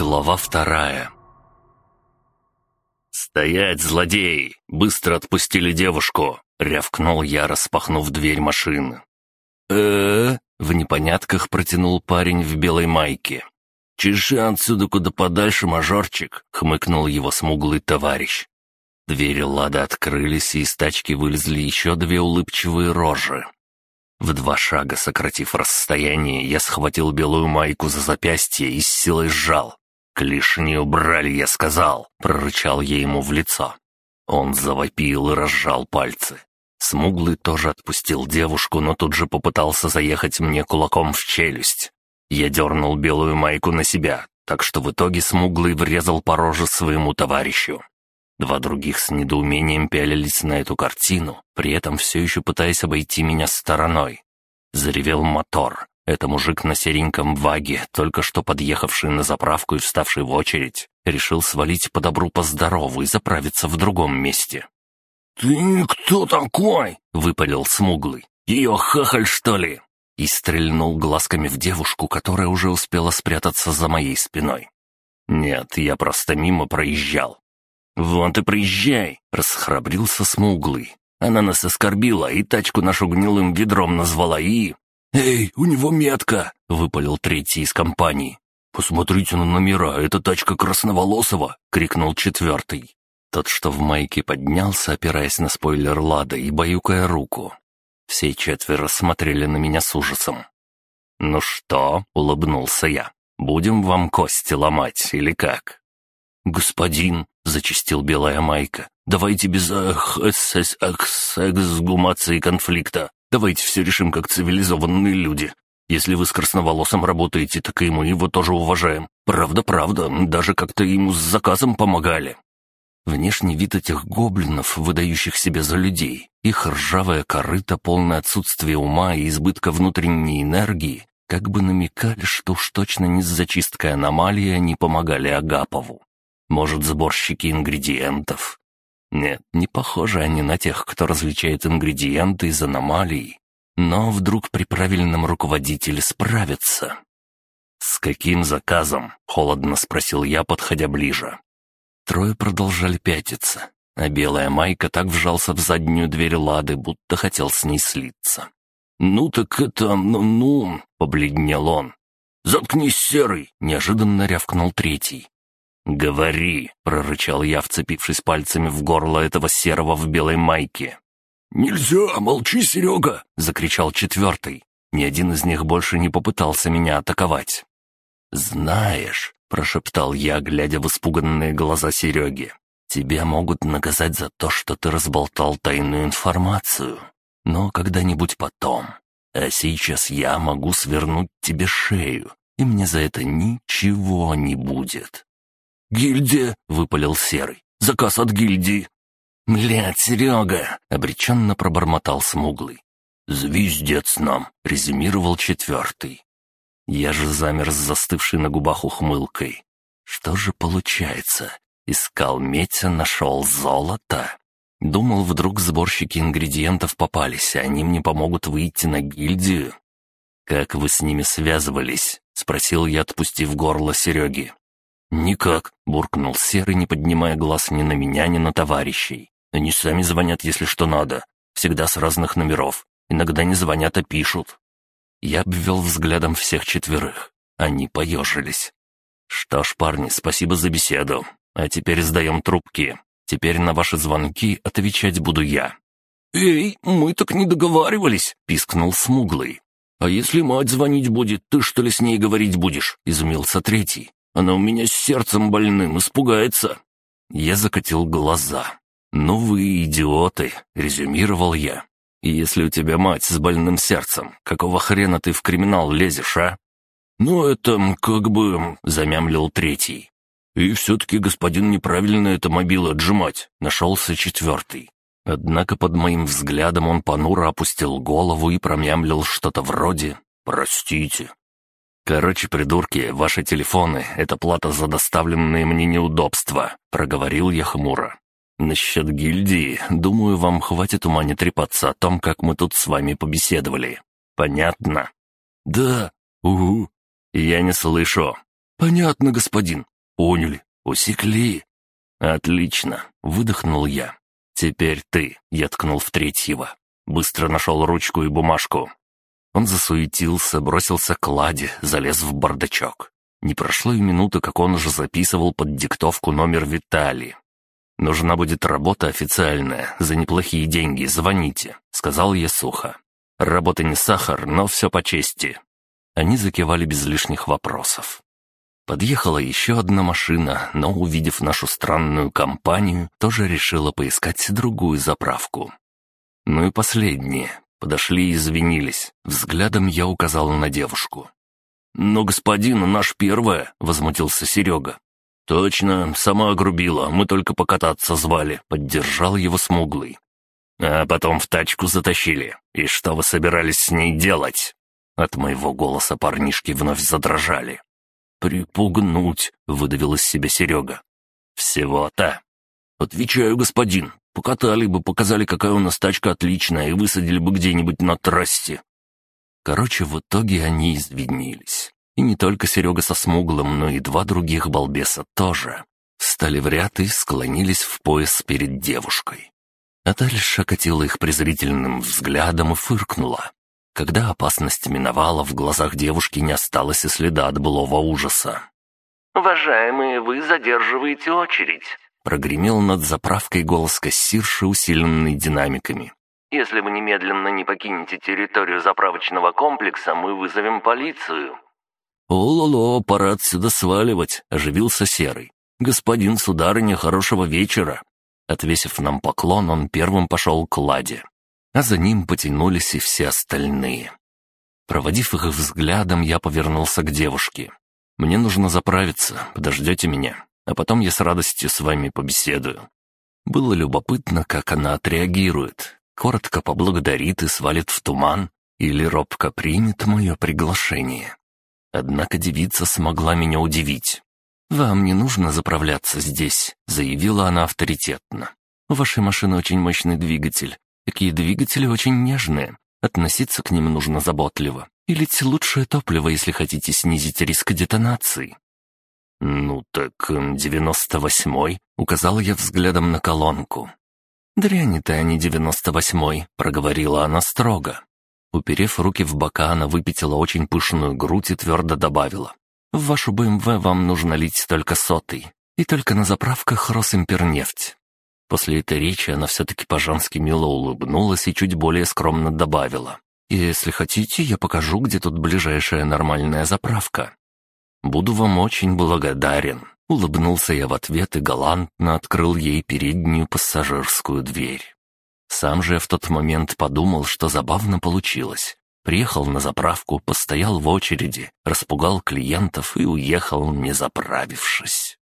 Глава вторая «Стоять, злодей! Быстро отпустили девушку!» — рявкнул я, распахнув дверь машины. э в непонятках протянул парень в белой майке. «Чеши отсюда куда подальше, мажорчик!» — хмыкнул его смуглый товарищ. Двери Лада открылись, и из тачки вылезли еще две улыбчивые рожи. В два шага, сократив расстояние, я схватил белую майку за запястье и с силой сжал. «Клешни убрали, я сказал!» — прорычал я ему в лицо. Он завопил и разжал пальцы. Смуглый тоже отпустил девушку, но тут же попытался заехать мне кулаком в челюсть. Я дернул белую майку на себя, так что в итоге Смуглый врезал по роже своему товарищу. Два других с недоумением пялились на эту картину, при этом все еще пытаясь обойти меня стороной. Заревел мотор. Это мужик на сереньком ваге, только что подъехавший на заправку и вставший в очередь, решил свалить по добру по здорову и заправиться в другом месте. «Ты кто такой?» — выпалил смуглый. «Ее хахаль, что ли?» И стрельнул глазками в девушку, которая уже успела спрятаться за моей спиной. «Нет, я просто мимо проезжал. «Вон ты приезжай!» — расхрабрился смуглый. Она нас оскорбила и тачку нашу гнилым ведром назвала и... «Эй, у него метка!» — выпалил третий из компании. «Посмотрите на номера, это тачка Красноволосова!» — крикнул четвертый. Тот, что в майке поднялся, опираясь на спойлер Лада и баюкая руку. Все четверо смотрели на меня с ужасом. «Ну что?» — улыбнулся я. «Будем вам кости ломать или как?» «Господин», — зачистил белая майка, — «давайте без ах, эксгумации конфликта. Давайте все решим как цивилизованные люди. Если вы с красноволосым работаете, так и мы его тоже уважаем. Правда-правда, даже как-то ему с заказом помогали». Внешний вид этих гоблинов, выдающих себя за людей, их ржавая корыта, полное отсутствие ума и избытка внутренней энергии, как бы намекали, что уж точно не с зачисткой аномалии они помогали Агапову. Может, сборщики ингредиентов? Нет, не похожи они на тех, кто различает ингредиенты из аномалий. Но вдруг при правильном руководителе справятся. «С каким заказом?» — холодно спросил я, подходя ближе. Трое продолжали пятиться, а белая майка так вжался в заднюю дверь Лады, будто хотел с ней слиться. «Ну так это, ну-ну», — побледнел он. «Заткнись, серый!» — неожиданно рявкнул третий. «Говори!» — прорычал я, вцепившись пальцами в горло этого серого в белой майке. «Нельзя! Молчи, Серега!» — закричал четвертый. Ни один из них больше не попытался меня атаковать. «Знаешь», — прошептал я, глядя в испуганные глаза Сереги, «тебя могут наказать за то, что ты разболтал тайную информацию. Но когда-нибудь потом. А сейчас я могу свернуть тебе шею, и мне за это ничего не будет. «Гильдия!» — выпалил Серый. «Заказ от гильдии!» «Блядь, Серега!» — обреченно пробормотал Смуглый. «Звездец нам!» — резюмировал четвертый. Я же замер с застывшей на губах ухмылкой. Что же получается? Искал медь, нашел золото? Думал, вдруг сборщики ингредиентов попались, и они мне помогут выйти на гильдию? «Как вы с ними связывались?» — спросил я, отпустив горло Сереги. «Никак», — буркнул Серый, не поднимая глаз ни на меня, ни на товарищей. «Они сами звонят, если что надо. Всегда с разных номеров. Иногда не звонят, а пишут». Я обвел взглядом всех четверых. Они поежились. «Что ж, парни, спасибо за беседу. А теперь сдаем трубки. Теперь на ваши звонки отвечать буду я». «Эй, мы так не договаривались», — пискнул Смуглый. «А если мать звонить будет, ты что ли с ней говорить будешь?» — изумился третий. Она у меня с сердцем больным, испугается». Я закатил глаза. «Ну вы идиоты», — резюмировал я. «И если у тебя мать с больным сердцем, какого хрена ты в криминал лезешь, а?» «Ну это как бы...» — замямлил третий. «И все-таки господин неправильно это мобилы отжимать», — нашелся четвертый. Однако под моим взглядом он понуро опустил голову и промямлил что-то вроде «Простите». «Короче, придурки, ваши телефоны — это плата за доставленные мне неудобства», — проговорил я хмуро. «Насчет гильдии, думаю, вам хватит ума не трепаться о том, как мы тут с вами побеседовали. Понятно?» «Да, угу». «Я не слышу». «Понятно, господин». «Поняли. Усекли». «Отлично», — выдохнул я. «Теперь ты», — я ткнул в третьего. Быстро нашел ручку и бумажку. Он засуетился, бросился к ладе, залез в бардачок. Не прошло и минуты, как он уже записывал под диктовку номер Виталий. «Нужна будет работа официальная, за неплохие деньги, звоните», — сказал я сухо. «Работа не сахар, но все по чести». Они закивали без лишних вопросов. Подъехала еще одна машина, но, увидев нашу странную компанию, тоже решила поискать другую заправку. Ну и последние. Подошли и извинились. Взглядом я указал на девушку. «Но господин, наш первая», — возмутился Серега. «Точно, сама огрубила, мы только покататься звали», — поддержал его смуглый. «А потом в тачку затащили. И что вы собирались с ней делать?» От моего голоса парнишки вновь задрожали. «Припугнуть», — выдавил из себя Серега. «Всего-то». «Отвечаю, господин. Покатали бы, показали, какая у нас тачка отличная, и высадили бы где-нибудь на трассе». Короче, в итоге они извинились. И не только Серега со смуглым, но и два других балбеса тоже. Стали в ряд и склонились в пояс перед девушкой. А дальше окатила их презрительным взглядом и фыркнула. Когда опасность миновала, в глазах девушки не осталось и следа от былого ужаса. «Уважаемые, вы задерживаете очередь», — прогремел над заправкой голос кассирши, усиленный динамиками. «Если вы немедленно не покинете территорию заправочного комплекса, мы вызовем полицию». «О-ло-ло, пора отсюда сваливать», — оживился Серый. «Господин, сударыня, хорошего вечера». Отвесив нам поклон, он первым пошел к Ладе а за ним потянулись и все остальные. Проводив их взглядом, я повернулся к девушке. «Мне нужно заправиться, подождете меня, а потом я с радостью с вами побеседую». Было любопытно, как она отреагирует. Коротко поблагодарит и свалит в туман, или робко примет мое приглашение. Однако девица смогла меня удивить. «Вам не нужно заправляться здесь», — заявила она авторитетно. «У вашей машины очень мощный двигатель, Такие двигатели очень нежные. Относиться к ним нужно заботливо. И лучшее топливо, если хотите снизить риск детонации. «Ну так эм, девяносто восьмой», — указал я взглядом на колонку. «Дрянь-то, а не девяносто восьмой», — проговорила она строго. Уперев руки в бока, она выпятила очень пышную грудь и твердо добавила. «В вашу БМВ вам нужно лить только сотый, и только на заправках Росимпернефть. После этой речи она все-таки по-женски мило улыбнулась и чуть более скромно добавила. «Если хотите, я покажу, где тут ближайшая нормальная заправка». «Буду вам очень благодарен», — улыбнулся я в ответ и галантно открыл ей переднюю пассажирскую дверь. Сам же я в тот момент подумал, что забавно получилось. Приехал на заправку, постоял в очереди, распугал клиентов и уехал, не заправившись.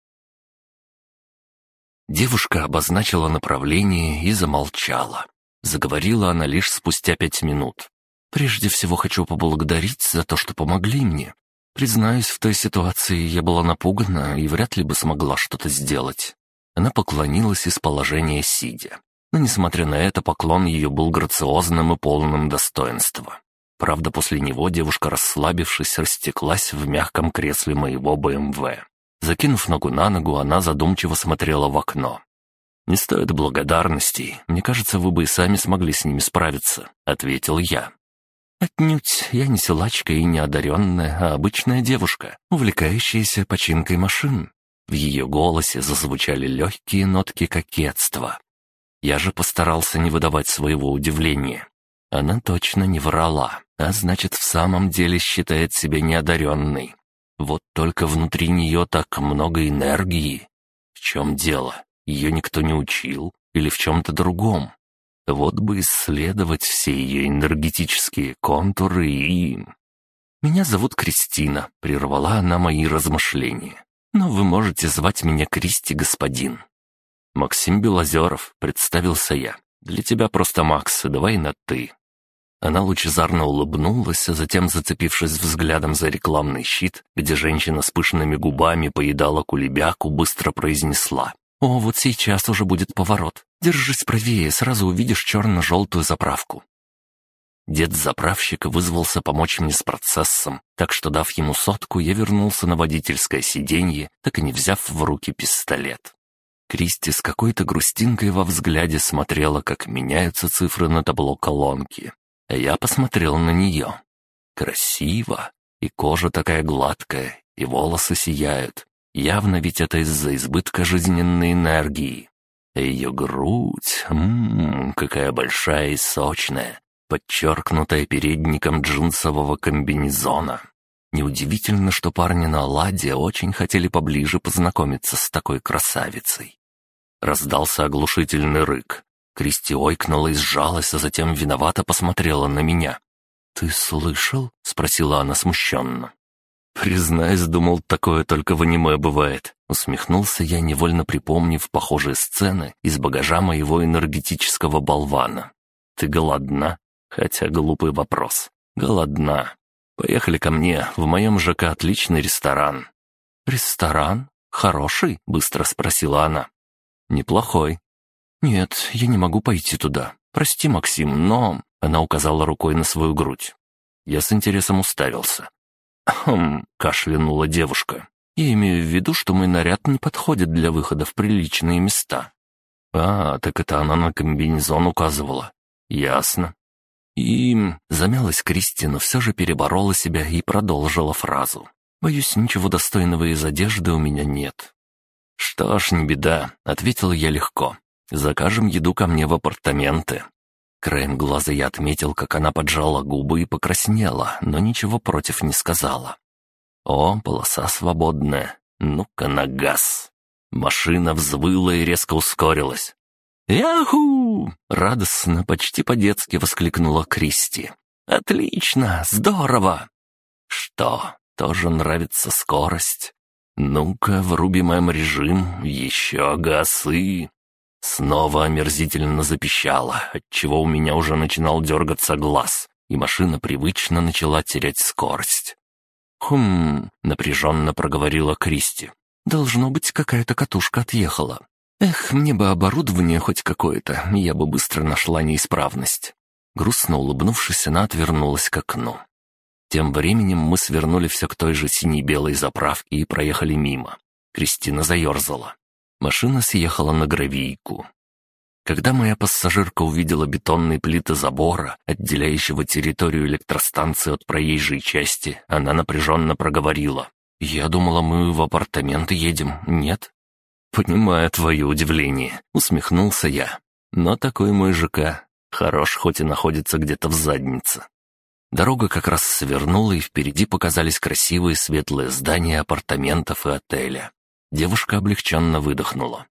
Девушка обозначила направление и замолчала. Заговорила она лишь спустя пять минут. «Прежде всего хочу поблагодарить за то, что помогли мне. Признаюсь, в той ситуации я была напугана и вряд ли бы смогла что-то сделать». Она поклонилась из положения сидя. Но, несмотря на это, поклон ее был грациозным и полным достоинства. Правда, после него девушка, расслабившись, растеклась в мягком кресле моего БМВ. Закинув ногу на ногу, она задумчиво смотрела в окно. «Не стоит благодарностей. Мне кажется, вы бы и сами смогли с ними справиться», — ответил я. «Отнюдь я не силачка и не одаренная, а обычная девушка, увлекающаяся починкой машин». В ее голосе зазвучали легкие нотки кокетства. Я же постарался не выдавать своего удивления. Она точно не врала, а значит, в самом деле считает себя неодаренной. Вот только внутри нее так много энергии. В чем дело? Ее никто не учил? Или в чем-то другом? Вот бы исследовать все ее энергетические контуры и... «Меня зовут Кристина», — прервала она мои размышления. «Но вы можете звать меня Кристи, господин». «Максим Белозеров», — представился я. «Для тебя просто Макс, давай на «ты». Она лучезарно улыбнулась, а затем, зацепившись взглядом за рекламный щит, где женщина с пышными губами поедала кулебяку, быстро произнесла. «О, вот сейчас уже будет поворот. Держись правее, сразу увидишь черно-желтую заправку». Дед заправщика вызвался помочь мне с процессом, так что, дав ему сотку, я вернулся на водительское сиденье, так и не взяв в руки пистолет. Кристи с какой-то грустинкой во взгляде смотрела, как меняются цифры на табло колонки. А я посмотрел на нее. Красиво. И кожа такая гладкая, и волосы сияют. Явно ведь это из-за избытка жизненной энергии. Ее грудь, ммм, какая большая и сочная, подчеркнутая передником джинсового комбинезона. Неудивительно, что парни на Ладе очень хотели поближе познакомиться с такой красавицей. Раздался оглушительный рык. Кристи ойкнула и сжалась, а затем виновато посмотрела на меня. «Ты слышал?» — спросила она смущенно. «Признаюсь, думал, такое только в аниме бывает», — усмехнулся я, невольно припомнив похожие сцены из багажа моего энергетического болвана. «Ты голодна?» Хотя глупый вопрос. Голодна. Поехали ко мне, в моем ЖК отличный ресторан». «Ресторан? Хороший?» — быстро спросила она. «Неплохой». «Нет, я не могу пойти туда. Прости, Максим, но...» Она указала рукой на свою грудь. Я с интересом уставился. «Хм», — кашлянула девушка. «Я имею в виду, что мой наряд не подходит для выхода в приличные места». «А, так это она на комбинезон указывала. Ясно». И замялась Кристи, но все же переборола себя и продолжила фразу. «Боюсь, ничего достойного из одежды у меня нет». «Что ж, не беда», — ответил я легко. «Закажем еду ко мне в апартаменты». Краем глаза я отметил, как она поджала губы и покраснела, но ничего против не сказала. «О, полоса свободная. Ну-ка на газ». Машина взвыла и резко ускорилась. «Яху!» — радостно, почти по-детски воскликнула Кристи. «Отлично! Здорово!» «Что, тоже нравится скорость?» «Ну-ка, врубим режим, еще газы!» Снова омерзительно запищало, отчего у меня уже начинал дергаться глаз, и машина привычно начала терять скорость. «Хм...» — напряженно проговорила Кристи. «Должно быть, какая-то катушка отъехала. Эх, мне бы оборудование хоть какое-то, я бы быстро нашла неисправность». Грустно улыбнувшись, она отвернулась к окну. Тем временем мы свернули все к той же синей-белой заправке и проехали мимо. Кристина заерзала. Машина съехала на гравийку. Когда моя пассажирка увидела бетонные плиты забора, отделяющего территорию электростанции от проезжей части, она напряженно проговорила. «Я думала, мы в апартаменты едем, нет?» «Понимаю твое удивление», — усмехнулся я. «Но такой мой ЖК. Хорош, хоть и находится где-то в заднице». Дорога как раз свернула, и впереди показались красивые светлые здания апартаментов и отеля. Девушка облегченно выдохнула.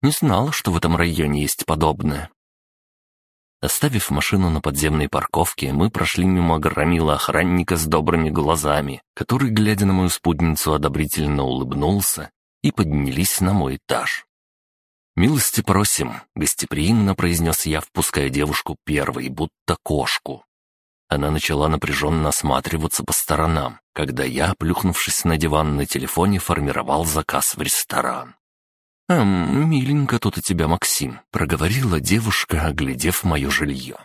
«Не знала, что в этом районе есть подобное». Оставив машину на подземной парковке, мы прошли мимо громила охранника с добрыми глазами, который, глядя на мою спутницу, одобрительно улыбнулся, и поднялись на мой этаж. «Милости просим», — гостеприимно произнес я, впуская девушку первой, будто кошку. Она начала напряженно осматриваться по сторонам, когда я, плюхнувшись на диван на телефоне, формировал заказ в ресторан. «Эм, миленько тут у тебя, Максим», — проговорила девушка, оглядев мое жилье.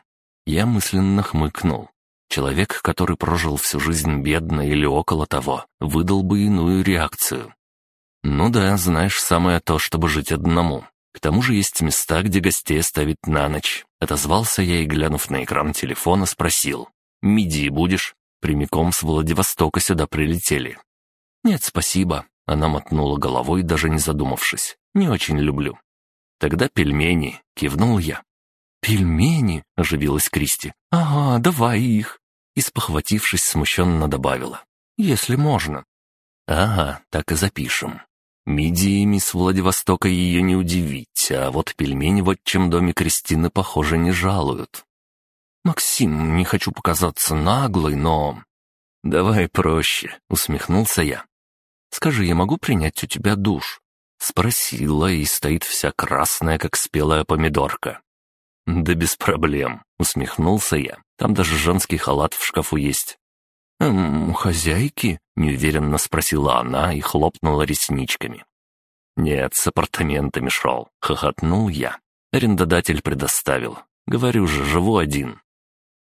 Я мысленно хмыкнул. Человек, который прожил всю жизнь бедно или около того, выдал бы иную реакцию. «Ну да, знаешь, самое то, чтобы жить одному. К тому же есть места, где гостей оставить на ночь. Отозвался я и, глянув на экран телефона, спросил. «Миди будешь?» Прямиком с Владивостока сюда прилетели. «Нет, спасибо». Она мотнула головой, даже не задумавшись. «Не очень люблю». «Тогда пельмени», — кивнул я. «Пельмени?» — оживилась Кристи. «Ага, давай их». И, спохватившись, смущенно добавила. «Если можно». «Ага, так и запишем. Мидиями с Владивостока ее не удивить, а вот пельмени в отчим доме Кристины, похоже, не жалуют. «Максим, не хочу показаться наглой, но...» «Давай проще», — усмехнулся я. «Скажи, я могу принять у тебя душ?» Спросила, и стоит вся красная, как спелая помидорка. «Да без проблем», — усмехнулся я. «Там даже женский халат в шкафу есть». «Эм, у хозяйки?» — неуверенно спросила она и хлопнула ресничками. «Нет, с апартаментами шел», — хохотнул я. Арендодатель предоставил. Говорю же, живу один.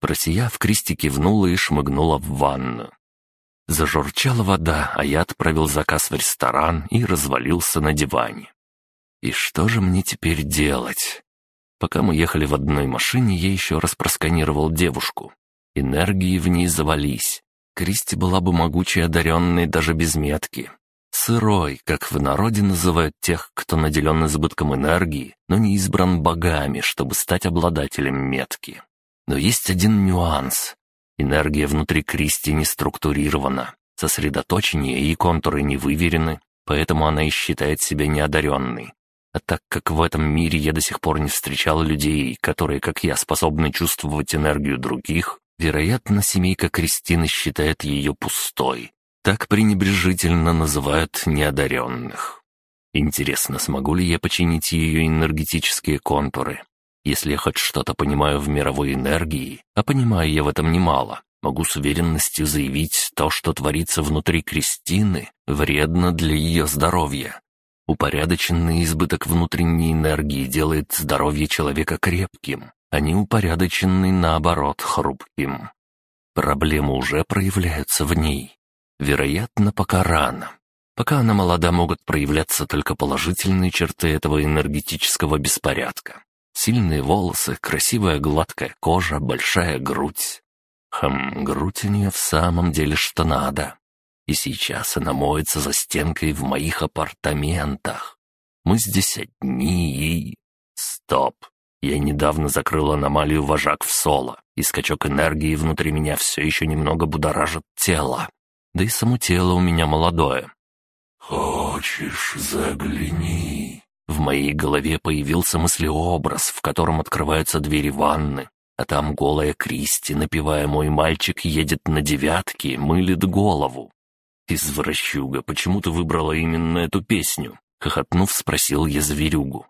Просияв, Кристи кивнула и шмыгнула в ванну. Зажурчала вода, а я отправил заказ в ресторан и развалился на диване. И что же мне теперь делать? Пока мы ехали в одной машине, я еще раз просканировал девушку. Энергии в ней завались. Кристи была бы могучей одаренной даже без метки. Сырой, как в народе называют тех, кто наделен избытком энергии, но не избран богами, чтобы стать обладателем метки. Но есть один нюанс. Энергия внутри Кристи не структурирована, сосредоточение и контуры не выверены, поэтому она и считает себя неодаренной. А так как в этом мире я до сих пор не встречал людей, которые, как я, способны чувствовать энергию других, вероятно, семейка Кристины считает ее пустой. Так пренебрежительно называют неодаренных. Интересно, смогу ли я починить ее энергетические контуры? Если я хоть что-то понимаю в мировой энергии, а понимаю я в этом немало, могу с уверенностью заявить, то, что творится внутри Кристины, вредно для ее здоровья. Упорядоченный избыток внутренней энергии делает здоровье человека крепким, а неупорядоченный, наоборот, хрупким. Проблемы уже проявляются в ней. Вероятно, пока рано. Пока она молода, могут проявляться только положительные черты этого энергетического беспорядка. Сильные волосы, красивая гладкая кожа, большая грудь. Хм, грудь у нее в самом деле что надо. И сейчас она моется за стенкой в моих апартаментах. Мы здесь одни и... Стоп. Я недавно закрыл аномалию вожак в соло, и скачок энергии внутри меня все еще немного будоражит тело. Да и само тело у меня молодое. «Хочешь, загляни?» В моей голове появился мыслеобраз, в котором открываются двери ванны, а там голая Кристи, напевая «Мой мальчик едет на девятке», мылит голову. «Извращуга, почему ты выбрала именно эту песню?» Хохотнув, спросил я зверюгу.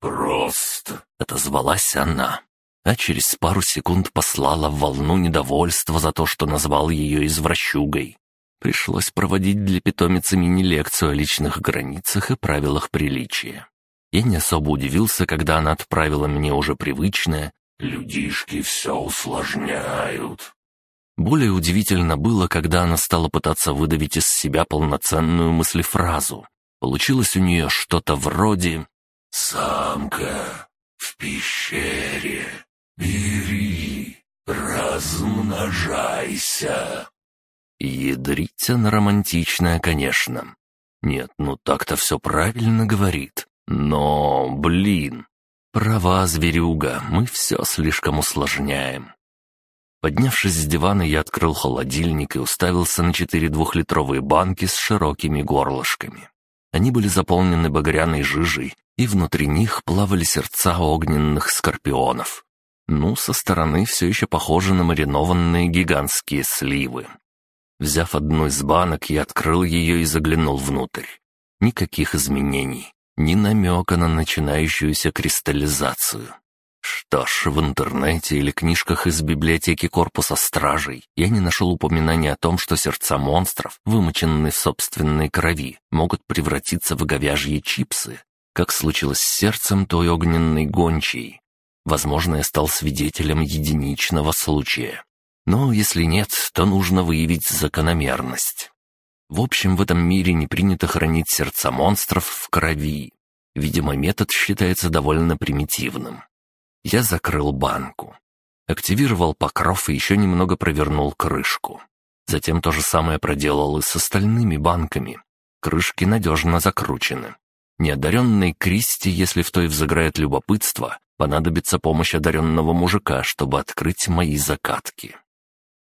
«Просто», — отозвалась она, а через пару секунд послала волну недовольства за то, что назвал ее извращугой. Пришлось проводить для питомицы мини-лекцию о личных границах и правилах приличия. Я не особо удивился, когда она отправила мне уже привычное «Людишки все усложняют». Более удивительно было, когда она стала пытаться выдавить из себя полноценную мыслефразу. Получилось у нее что-то вроде «Самка в пещере, бери, размножайся». Ядрить романтичная, конечно. Нет, ну так-то все правильно говорит. Но, блин, права, зверюга, мы все слишком усложняем. Поднявшись с дивана, я открыл холодильник и уставился на четыре двухлитровые банки с широкими горлышками. Они были заполнены багряной жижей, и внутри них плавали сердца огненных скорпионов. Ну, со стороны все еще похоже на маринованные гигантские сливы. Взяв одну из банок, я открыл ее и заглянул внутрь. Никаких изменений, ни намека на начинающуюся кристаллизацию. Что ж, в интернете или книжках из библиотеки корпуса стражей я не нашел упоминания о том, что сердца монстров, вымоченные в собственной крови, могут превратиться в говяжьи чипсы, как случилось с сердцем той огненной гончей. Возможно, я стал свидетелем единичного случая. Но если нет, то нужно выявить закономерность. В общем, в этом мире не принято хранить сердца монстров в крови. Видимо, метод считается довольно примитивным. Я закрыл банку. Активировал покров и еще немного провернул крышку. Затем то же самое проделал и с остальными банками. Крышки надежно закручены. Неодаренной Кристи, если в той взыграет любопытство, понадобится помощь одаренного мужика, чтобы открыть мои закатки.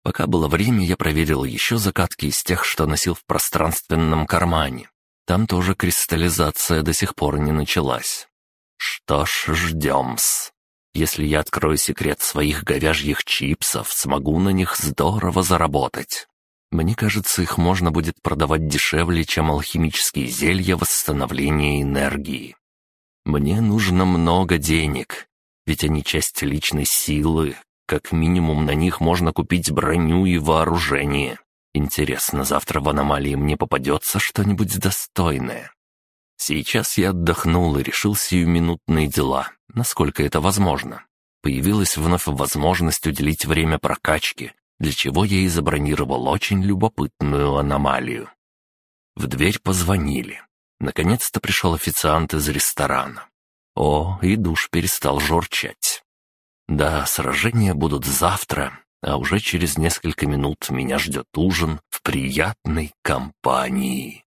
Пока было время, я проверил еще закатки из тех, что носил в пространственном кармане. Там тоже кристаллизация до сих пор не началась. Что ж, ждем-с. Если я открою секрет своих говяжьих чипсов, смогу на них здорово заработать. Мне кажется, их можно будет продавать дешевле, чем алхимические зелья восстановления энергии. Мне нужно много денег, ведь они часть личной силы, как минимум на них можно купить броню и вооружение. Интересно, завтра в аномалии мне попадется что-нибудь достойное. Сейчас я отдохнул и решил сиюминутные дела, насколько это возможно. Появилась вновь возможность уделить время прокачке, для чего я и забронировал очень любопытную аномалию. В дверь позвонили. Наконец-то пришел официант из ресторана. О, и душ перестал журчать. Да, сражения будут завтра, а уже через несколько минут меня ждет ужин в приятной компании.